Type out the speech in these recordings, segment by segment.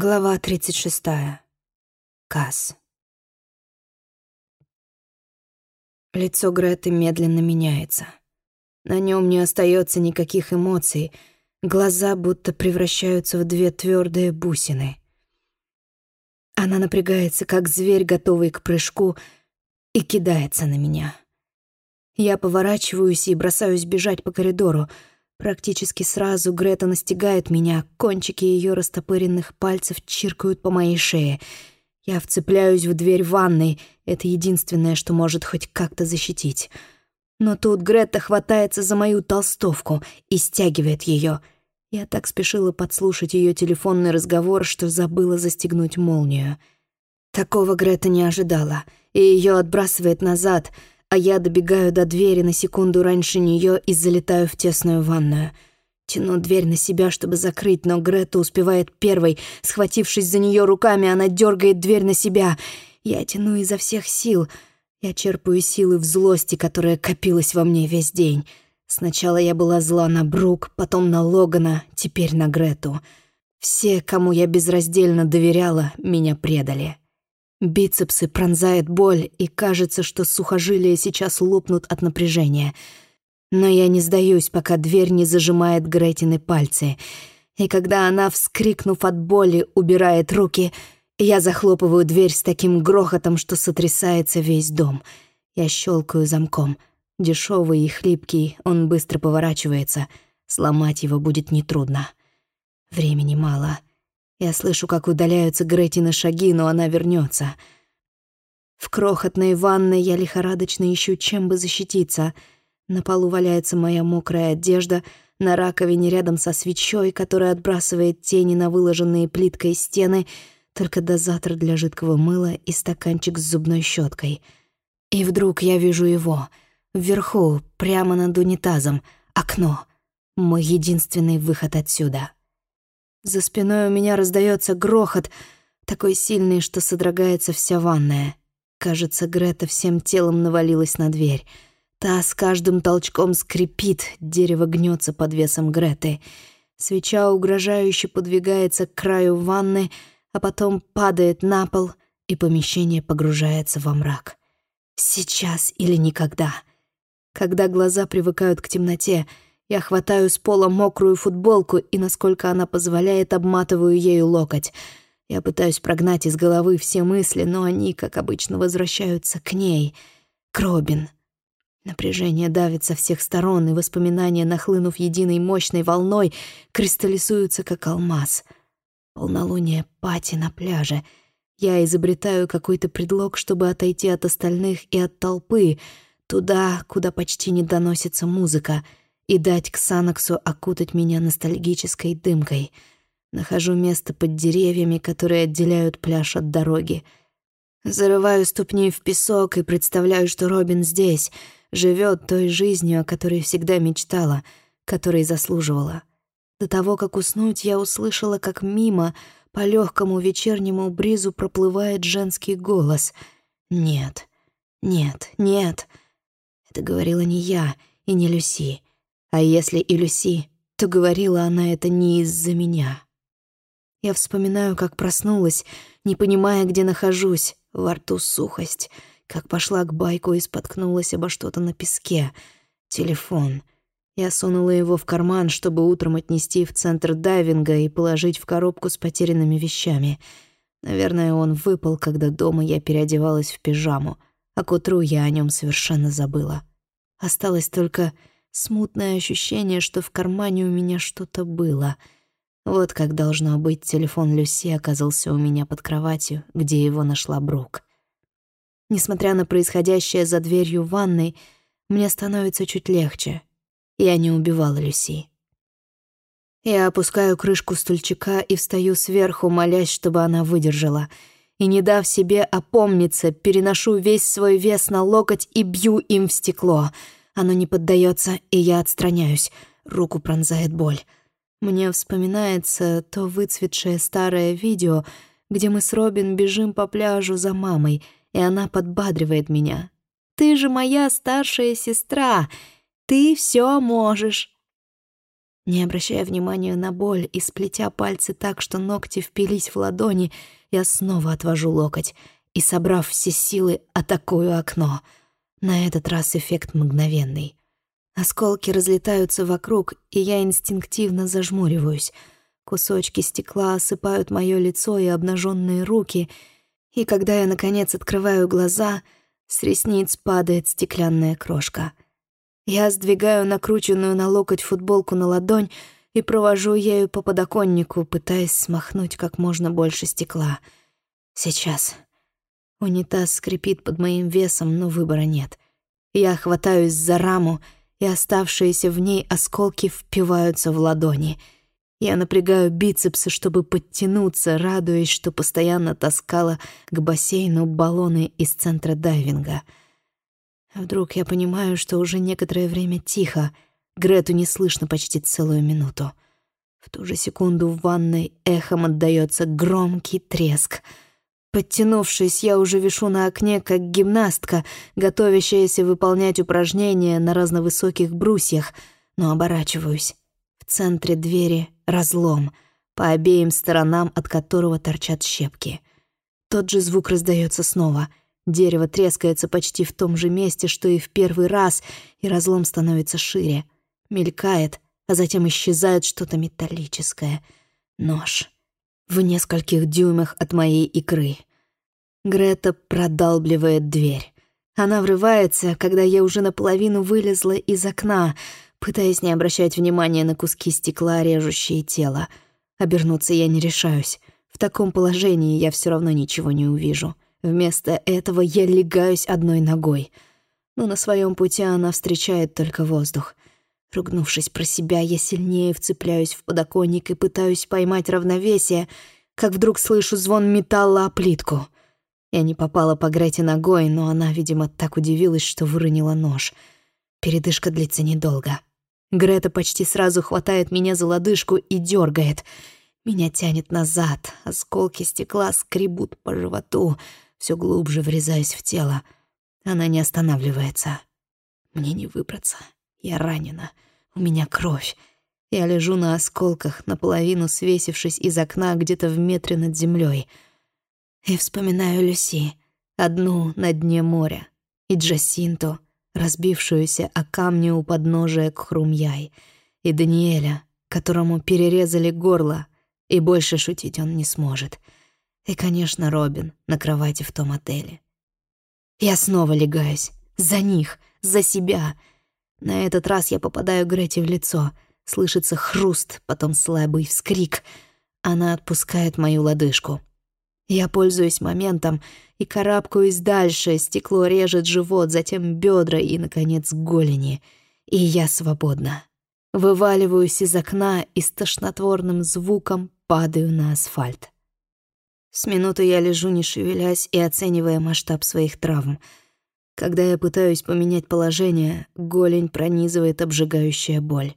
Глава 36. Касс. Лицо Греты медленно меняется. На нем не остается никаких эмоций, глаза будто превращаются в две твердые бусины. Она напрягается, как зверь, готовый к прыжку, и кидается на меня. Я поворачиваюсь и бросаюсь бежать по коридору — Практически сразу Грета настигает меня, кончики ее растопыренных пальцев чиркают по моей шее. Я вцепляюсь в дверь ванной, это единственное, что может хоть как-то защитить. Но тут Грета хватается за мою толстовку и стягивает ее. Я так спешила подслушать ее телефонный разговор, что забыла застегнуть молнию. Такого Грета не ожидала, и ее отбрасывает назад — а я добегаю до двери на секунду раньше нее и залетаю в тесную ванную. Тяну дверь на себя, чтобы закрыть, но Грета успевает первой. Схватившись за нее руками, она дергает дверь на себя. Я тяну изо всех сил. Я черпаю силы в злости, которая копилась во мне весь день. Сначала я была зла на Брук, потом на Логана, теперь на Грету. Все, кому я безраздельно доверяла, меня предали. Бицепсы пронзает боль, и кажется, что сухожилия сейчас лопнут от напряжения. Но я не сдаюсь, пока дверь не зажимает Гретины пальцы. И когда она, вскрикнув от боли, убирает руки, я захлопываю дверь с таким грохотом, что сотрясается весь дом. Я щелкаю замком. Дешевый и хлипкий, он быстро поворачивается. Сломать его будет нетрудно. Времени мало — я слышу, как удаляются Гретины шаги, но она вернется. В крохотной ванной я лихорадочно ищу, чем бы защититься. На полу валяется моя мокрая одежда, на раковине рядом со свечой, которая отбрасывает тени на выложенные плиткой стены, только дозатор для жидкого мыла и стаканчик с зубной щеткой. И вдруг я вижу его. Вверху, прямо над унитазом, окно. Мой единственный выход отсюда. За спиной у меня раздается грохот, такой сильный, что содрогается вся ванная. Кажется, Грета всем телом навалилась на дверь. Та с каждым толчком скрипит, дерево гнется под весом Греты. Свеча угрожающе подвигается к краю ванны, а потом падает на пол, и помещение погружается во мрак. Сейчас или никогда. Когда глаза привыкают к темноте — я хватаю с пола мокрую футболку и, насколько она позволяет, обматываю ею локоть. Я пытаюсь прогнать из головы все мысли, но они, как обычно, возвращаются к ней, к Робин. Напряжение давит со всех сторон, и воспоминания, нахлынув единой мощной волной, кристаллизуются, как алмаз. Полнолуние пати на пляже. Я изобретаю какой-то предлог, чтобы отойти от остальных и от толпы, туда, куда почти не доносится музыка — и дать Ксанаксу окутать меня ностальгической дымкой. Нахожу место под деревьями, которые отделяют пляж от дороги. Зарываю ступни в песок и представляю, что Робин здесь, живет той жизнью, о которой всегда мечтала, которой заслуживала. До того, как уснуть, я услышала, как мимо по легкому вечернему бризу проплывает женский голос. «Нет, нет, нет». Это говорила не я и не Люси. А если и Люси, то говорила она это не из-за меня. Я вспоминаю, как проснулась, не понимая, где нахожусь, во рту сухость, как пошла к байку и споткнулась обо что-то на песке. Телефон. Я сунула его в карман, чтобы утром отнести в центр дайвинга и положить в коробку с потерянными вещами. Наверное, он выпал, когда дома я переодевалась в пижаму, а к утру я о нем совершенно забыла. Осталось только Смутное ощущение, что в кармане у меня что-то было. Вот как должно быть, телефон Люси оказался у меня под кроватью, где его нашла Брук. Несмотря на происходящее за дверью ванной, мне становится чуть легче. Я не убивала Люси. Я опускаю крышку стульчика и встаю сверху, молясь, чтобы она выдержала. И, не дав себе опомниться, переношу весь свой вес на локоть и бью им в стекло — оно не поддается, и я отстраняюсь. Руку пронзает боль. Мне вспоминается то выцветшее старое видео, где мы с Робин бежим по пляжу за мамой, и она подбадривает меня. «Ты же моя старшая сестра! Ты все можешь!» Не обращая внимания на боль и сплетя пальцы так, что ногти впились в ладони, я снова отвожу локоть и, собрав все силы, атакую окно. На этот раз эффект мгновенный. Осколки разлетаются вокруг, и я инстинктивно зажмуриваюсь. Кусочки стекла осыпают моё лицо и обнаженные руки, и когда я, наконец, открываю глаза, с ресниц падает стеклянная крошка. Я сдвигаю накрученную на локоть футболку на ладонь и провожу ею по подоконнику, пытаясь смахнуть как можно больше стекла. Сейчас. Унитаз скрипит под моим весом, но выбора нет. Я хватаюсь за раму — и оставшиеся в ней осколки впиваются в ладони. Я напрягаю бицепсы, чтобы подтянуться, радуясь, что постоянно таскала к бассейну баллоны из центра дайвинга. Вдруг я понимаю, что уже некоторое время тихо, Грету не слышно почти целую минуту. В ту же секунду в ванной эхом отдаётся громкий треск — Подтянувшись, я уже вишу на окне, как гимнастка, готовящаяся выполнять упражнения на разновысоких брусьях, но оборачиваюсь. В центре двери разлом, по обеим сторонам от которого торчат щепки. Тот же звук раздается снова. Дерево трескается почти в том же месте, что и в первый раз, и разлом становится шире. Мелькает, а затем исчезает что-то металлическое. Нож в нескольких дюймах от моей икры. Грета продалбливает дверь. Она врывается, когда я уже наполовину вылезла из окна, пытаясь не обращать внимания на куски стекла, режущие тело. Обернуться я не решаюсь. В таком положении я все равно ничего не увижу. Вместо этого я легаюсь одной ногой. Но на своем пути она встречает только воздух. Ругнувшись про себя, я сильнее вцепляюсь в подоконник и пытаюсь поймать равновесие, как вдруг слышу звон металла о плитку. Я не попала по Грете ногой, но она, видимо, так удивилась, что выронила нож. Передышка длится недолго. Грета почти сразу хватает меня за лодыжку и дергает. Меня тянет назад, осколки стекла скребут по животу, все глубже врезаясь в тело. Она не останавливается. Мне не выбраться. Я ранена. У меня кровь. Я лежу на осколках, наполовину свесившись из окна где-то в метре над землей. И вспоминаю Люси, одну на дне моря, и Джасинту, разбившуюся о камни у подножия Кхрумьяй, и Даниэля, которому перерезали горло, и больше шутить он не сможет. И, конечно, Робин на кровати в том отеле. Я снова легаюсь. За них, за себя — на этот раз я попадаю Грете в лицо. Слышится хруст, потом слабый вскрик. Она отпускает мою лодыжку. Я пользуюсь моментом и карабкаюсь дальше. Стекло режет живот, затем бедра и, наконец, голени. И я свободна. Вываливаюсь из окна и с тошнотворным звуком падаю на асфальт. С минуты я лежу, не шевелясь и оценивая масштаб своих травм — когда я пытаюсь поменять положение, голень пронизывает обжигающая боль.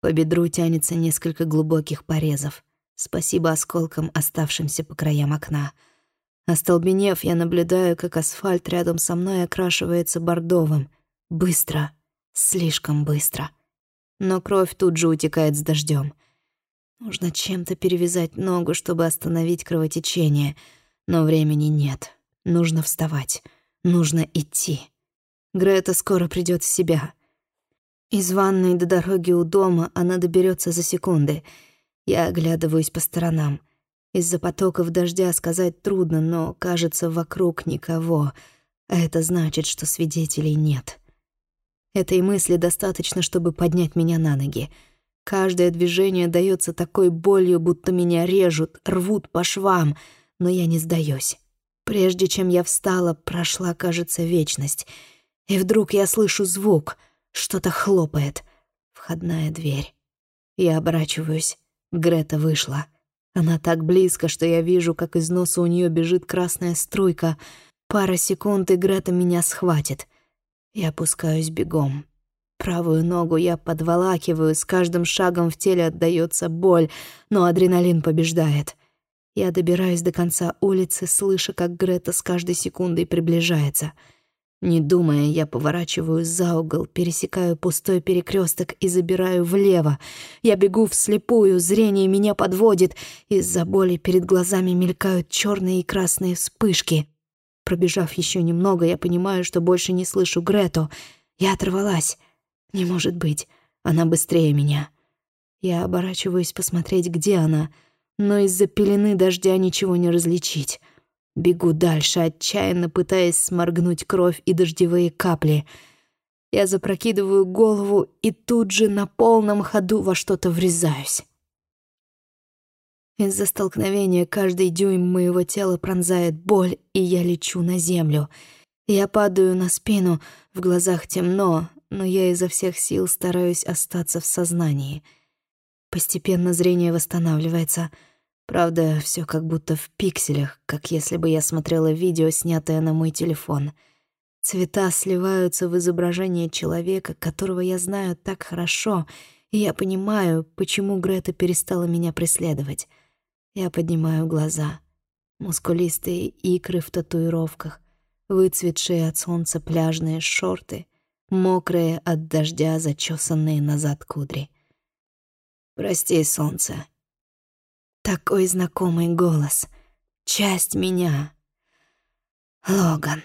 По бедру тянется несколько глубоких порезов. Спасибо осколкам, оставшимся по краям окна. Остолбенев, я наблюдаю, как асфальт рядом со мной окрашивается бордовым. Быстро. Слишком быстро. Но кровь тут же утекает с дождем. Нужно чем-то перевязать ногу, чтобы остановить кровотечение. Но времени нет. Нужно вставать. Нужно идти. Грета скоро придёт в себя. Из ванной до дороги у дома она доберётся за секунды. Я оглядываюсь по сторонам. Из-за потоков дождя сказать трудно, но, кажется, вокруг никого. А это значит, что свидетелей нет. Этой мысли достаточно, чтобы поднять меня на ноги. Каждое движение даётся такой болью, будто меня режут, рвут по швам, но я не сдаюсь. Прежде чем я встала, прошла, кажется, вечность. И вдруг я слышу звук. Что-то хлопает. Входная дверь. Я оборачиваюсь. Грета вышла. Она так близко, что я вижу, как из носа у нее бежит красная струйка. Пара секунд, и Грета меня схватит. Я опускаюсь бегом. Правую ногу я подволакиваю, с каждым шагом в теле отдаётся боль, но адреналин побеждает. Я добираюсь до конца улицы, слыша, как Грета с каждой секундой приближается. Не думая, я поворачиваю за угол, пересекаю пустой перекресток и забираю влево. Я бегу вслепую, зрение меня подводит. Из-за боли перед глазами мелькают черные и красные вспышки. Пробежав еще немного, я понимаю, что больше не слышу Грету. Я оторвалась. Не может быть, она быстрее меня. Я оборачиваюсь посмотреть, где она, но из-за пелены дождя ничего не различить. Бегу дальше, отчаянно пытаясь сморгнуть кровь и дождевые капли. Я запрокидываю голову и тут же на полном ходу во что-то врезаюсь. Из-за столкновения каждый дюйм моего тела пронзает боль, и я лечу на землю. Я падаю на спину, в глазах темно, но я изо всех сил стараюсь остаться в сознании. Постепенно зрение восстанавливается — Правда, все как будто в пикселях, как если бы я смотрела видео, снятое на мой телефон. Цвета сливаются в изображение человека, которого я знаю так хорошо, и я понимаю, почему Грета перестала меня преследовать. Я поднимаю глаза. Мускулистые икры в татуировках, выцветшие от солнца пляжные шорты, мокрые от дождя зачесанные назад кудри. «Прости, солнце», такой знакомый голос. Часть меня. Логан.